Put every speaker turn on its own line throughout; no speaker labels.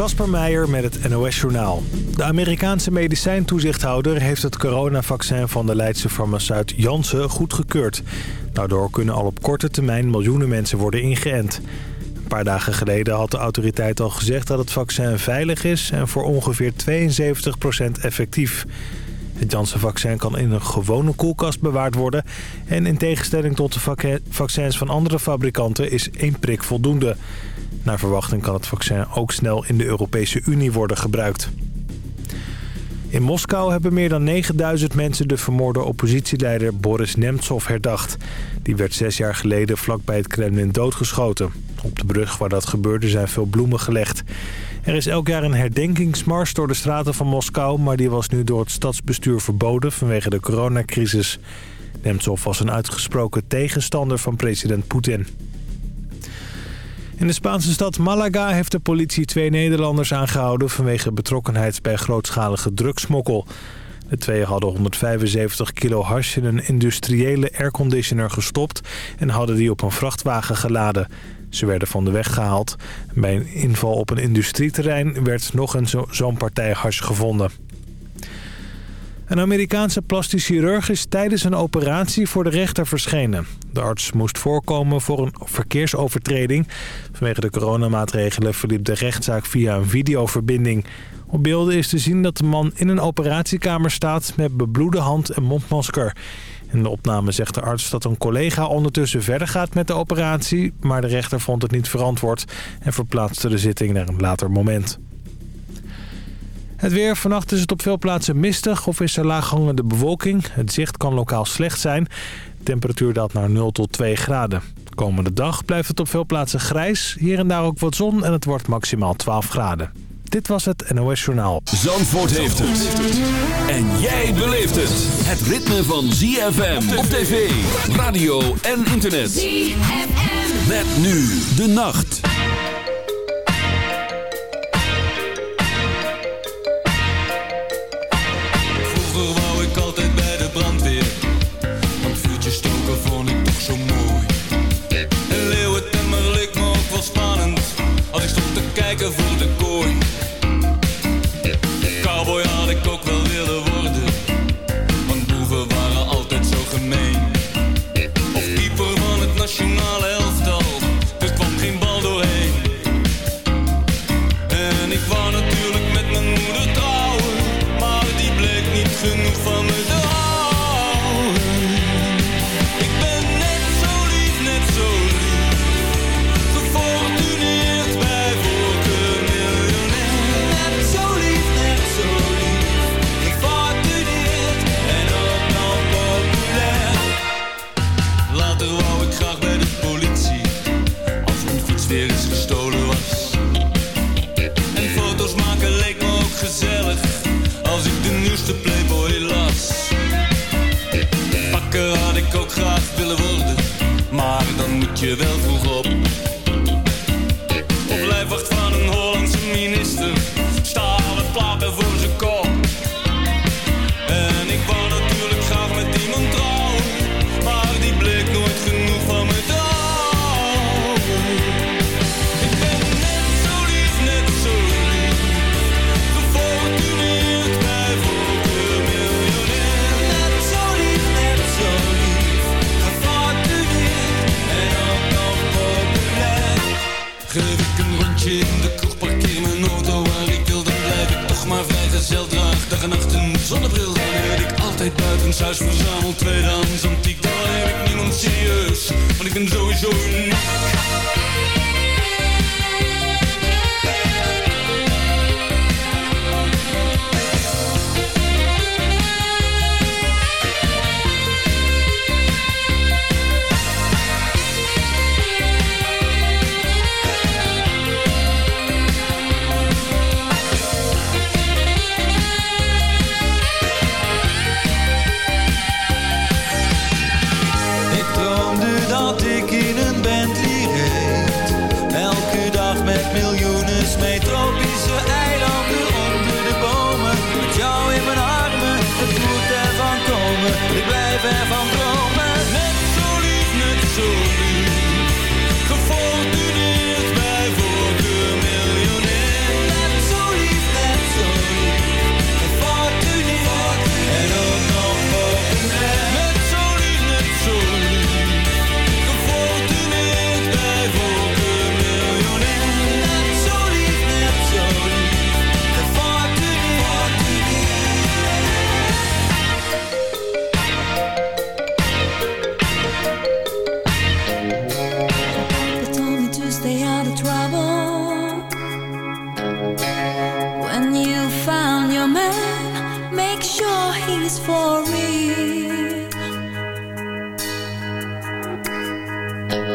Kasper Meijer met het NOS-journaal. De Amerikaanse medicijntoezichthouder heeft het coronavaccin van de Leidse farmaceut Janssen goedgekeurd. Daardoor kunnen al op korte termijn miljoenen mensen worden ingeënt. Een paar dagen geleden had de autoriteit al gezegd dat het vaccin veilig is en voor ongeveer 72% effectief. Het Janssen-vaccin kan in een gewone koelkast bewaard worden... en in tegenstelling tot de vaccins van andere fabrikanten is één prik voldoende. Naar verwachting kan het vaccin ook snel in de Europese Unie worden gebruikt. In Moskou hebben meer dan 9000 mensen de vermoorde oppositieleider Boris Nemtsov herdacht. Die werd zes jaar geleden vlakbij het Kremlin doodgeschoten. Op de brug waar dat gebeurde zijn veel bloemen gelegd. Er is elk jaar een herdenkingsmars door de straten van Moskou... maar die was nu door het stadsbestuur verboden vanwege de coronacrisis. Nemtsov was een uitgesproken tegenstander van president Poetin. In de Spaanse stad Malaga heeft de politie twee Nederlanders aangehouden... vanwege betrokkenheid bij grootschalige drugsmokkel. De twee hadden 175 kilo hash in een industriële airconditioner gestopt... en hadden die op een vrachtwagen geladen. Ze werden van de weg gehaald. Bij een inval op een industrieterrein werd nog een zo'n partij hash gevonden. Een Amerikaanse plastisch chirurg is tijdens een operatie voor de rechter verschenen. De arts moest voorkomen voor een verkeersovertreding. Vanwege de coronamaatregelen verliep de rechtszaak via een videoverbinding. Op beelden is te zien dat de man in een operatiekamer staat met bebloede hand en mondmasker. In de opname zegt de arts dat een collega ondertussen verder gaat met de operatie... maar de rechter vond het niet verantwoord en verplaatste de zitting naar een later moment. Het weer. Vannacht is het op veel plaatsen mistig of is er laaghangende bewolking. Het zicht kan lokaal slecht zijn. De temperatuur daalt naar 0 tot 2 graden. komende dag blijft het op veel plaatsen grijs. Hier en daar ook wat zon en het wordt maximaal 12 graden. Dit was het NOS Journaal.
Zandvoort heeft het. En jij beleeft het. Het ritme van ZFM op tv, radio en internet. ZFM. Met nu de nacht.
Je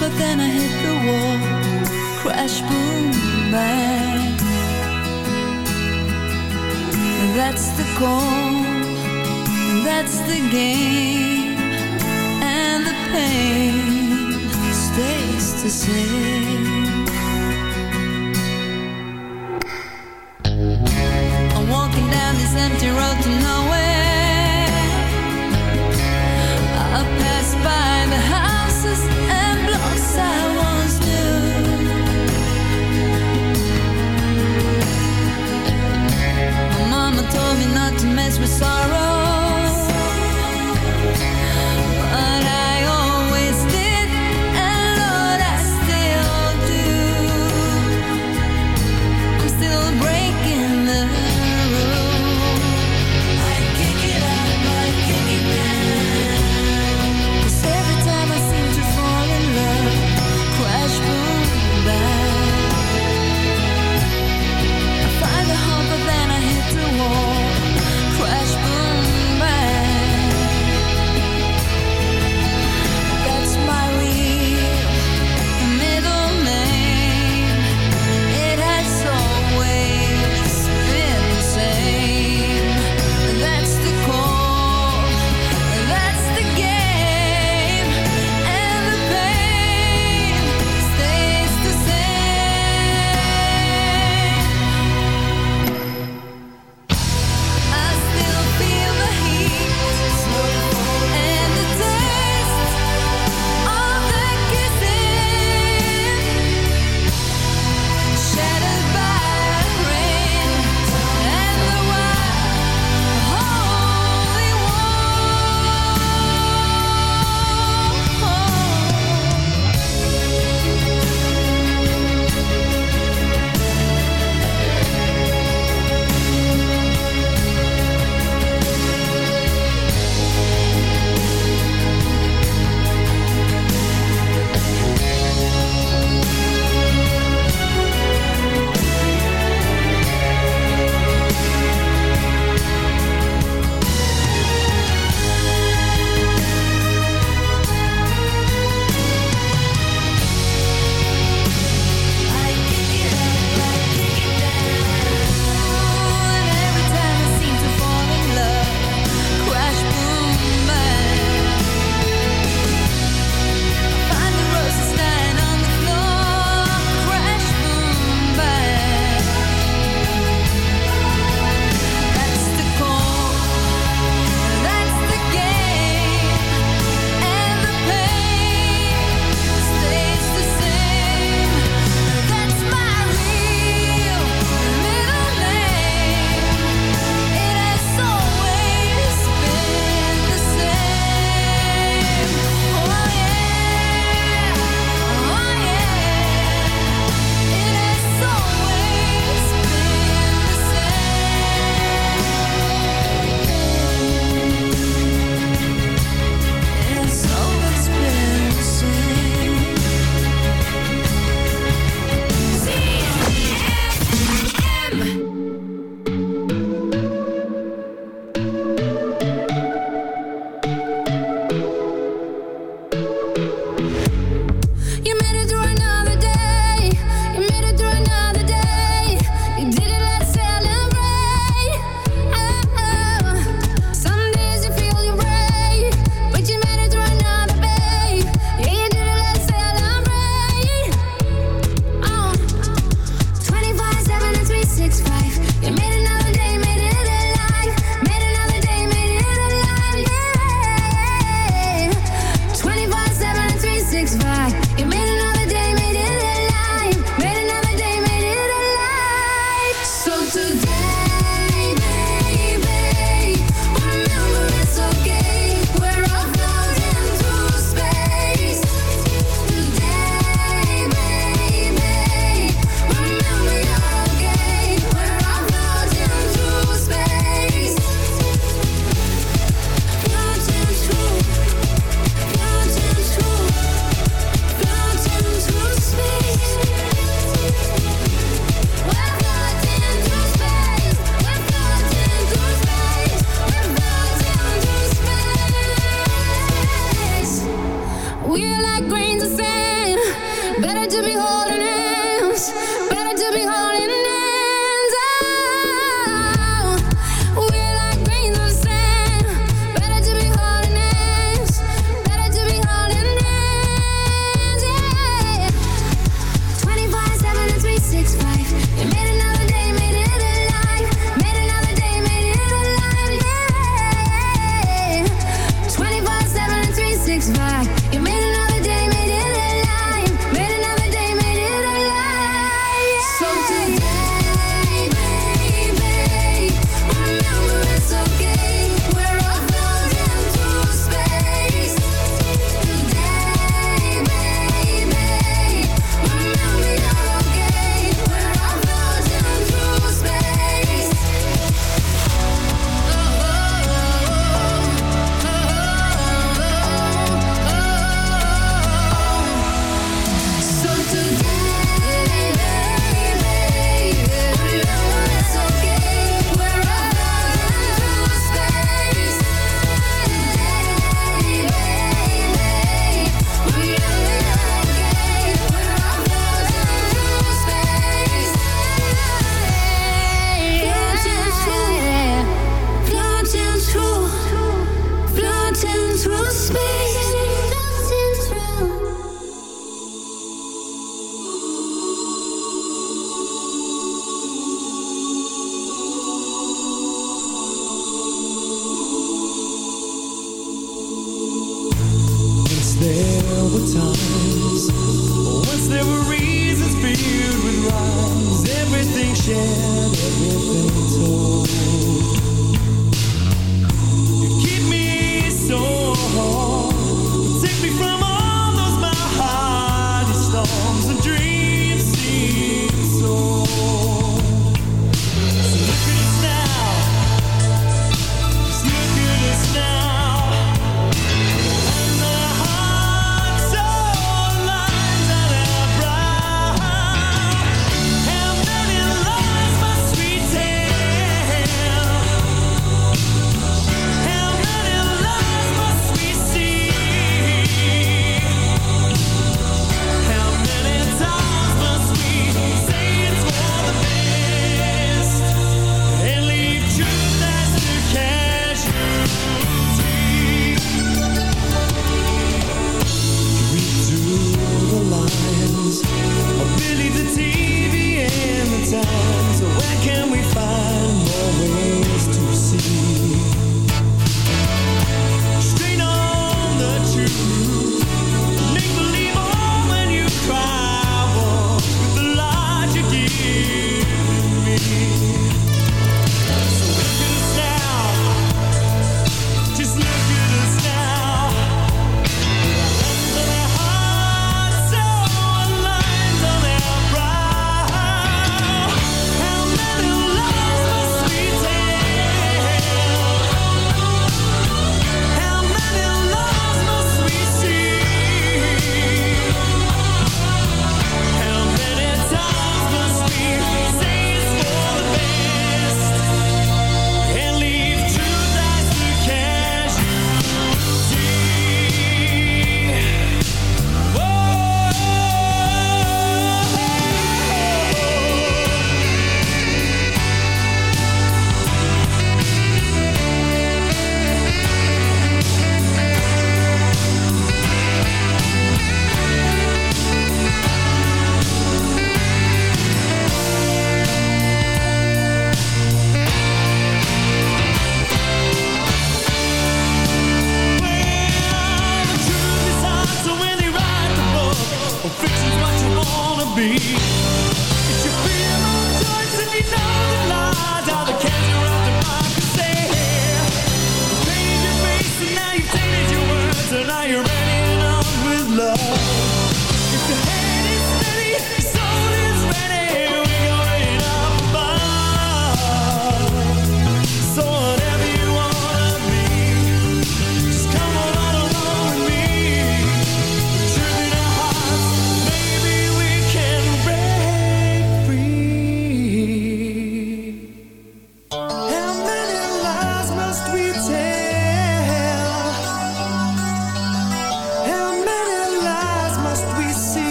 But then I hit the wall, crash, boom, bang. That's the goal, that's the game, and the pain stays the same.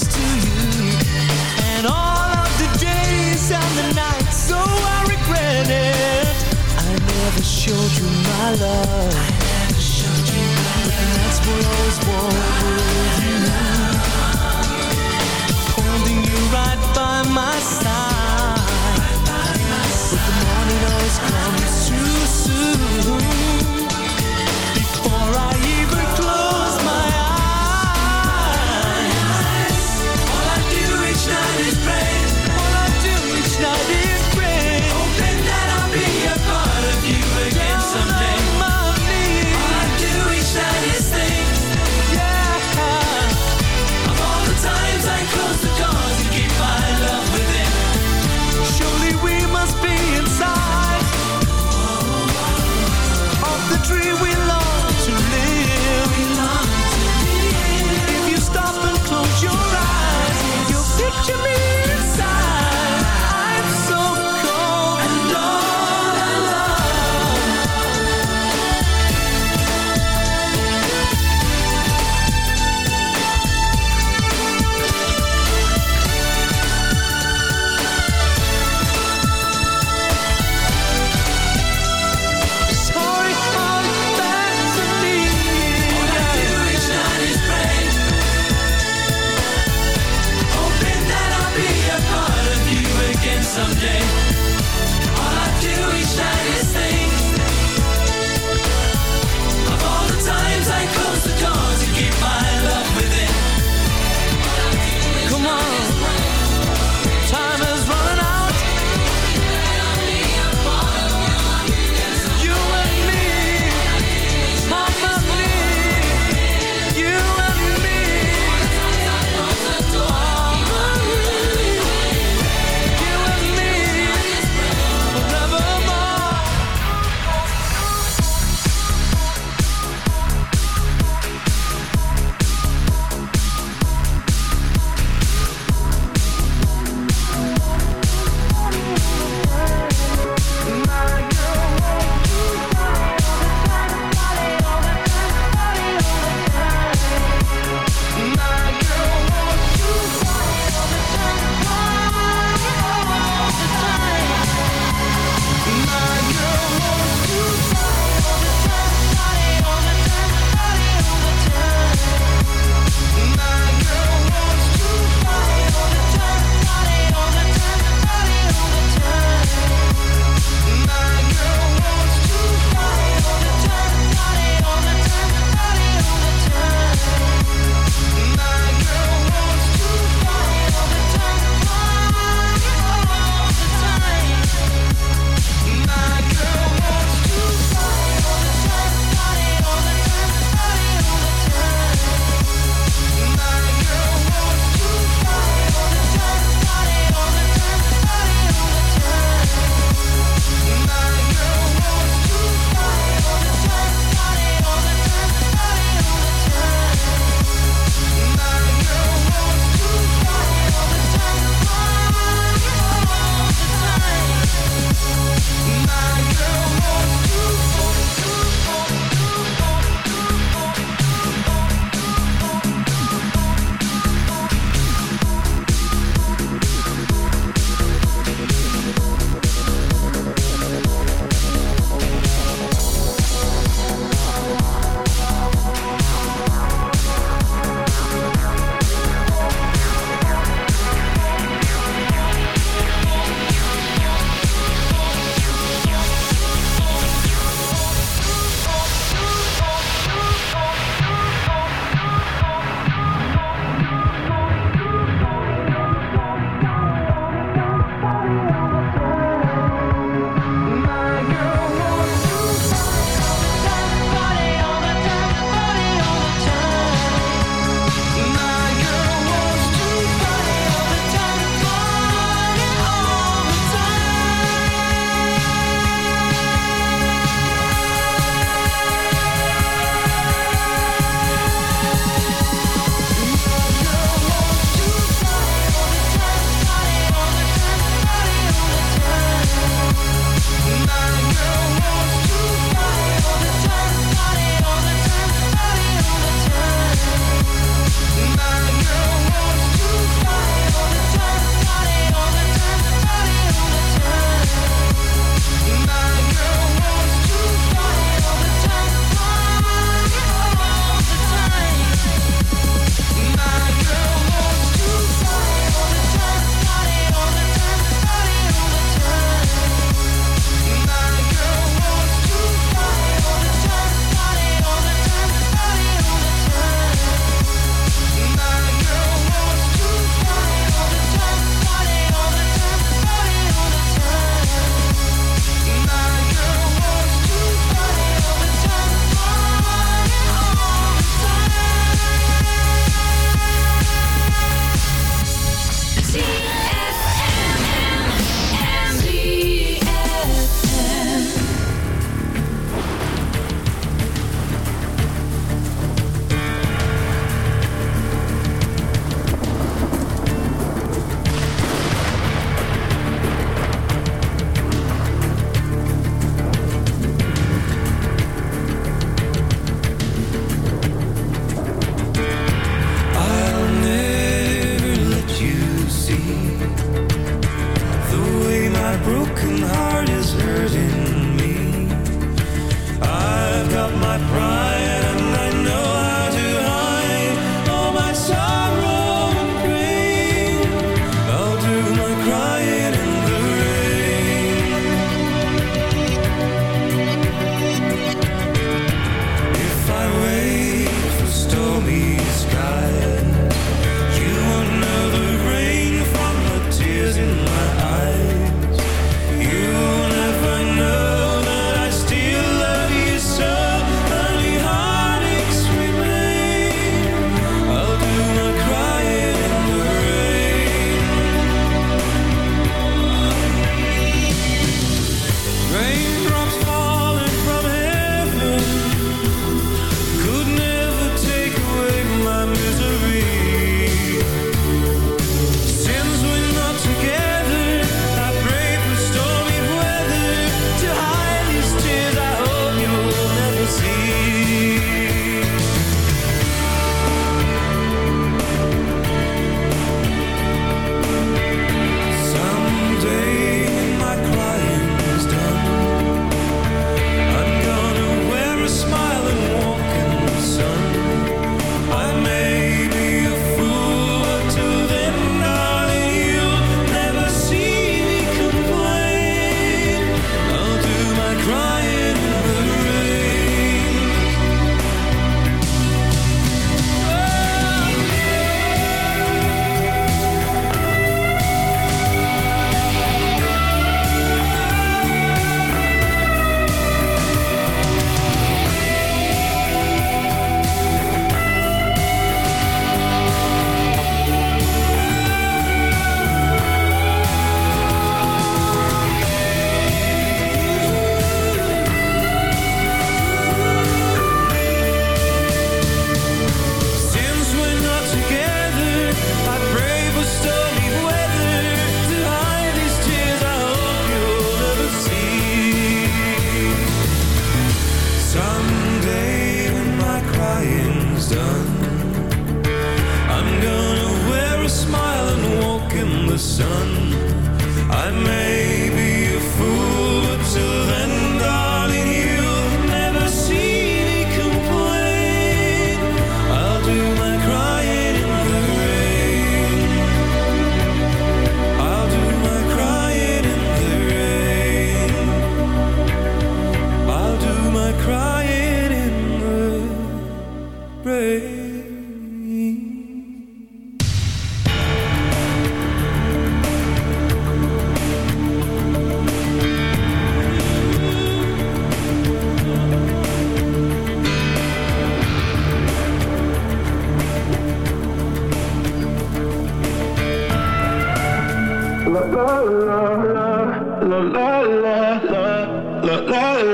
to you. And all of the days and the nights So I regret it. I never showed you my love. I never showed you my love. And that's what I always you.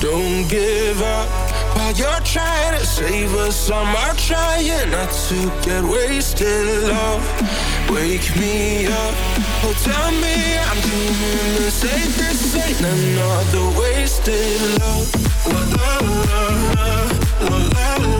Don't give up while you're trying to save us. I'm trying not to get wasted. Love, wake me up. Oh, tell me I'm doing the same. This ain't another wasted love. La la la la la la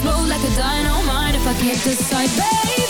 Slow like a
dynamite. If I can't decide, baby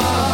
far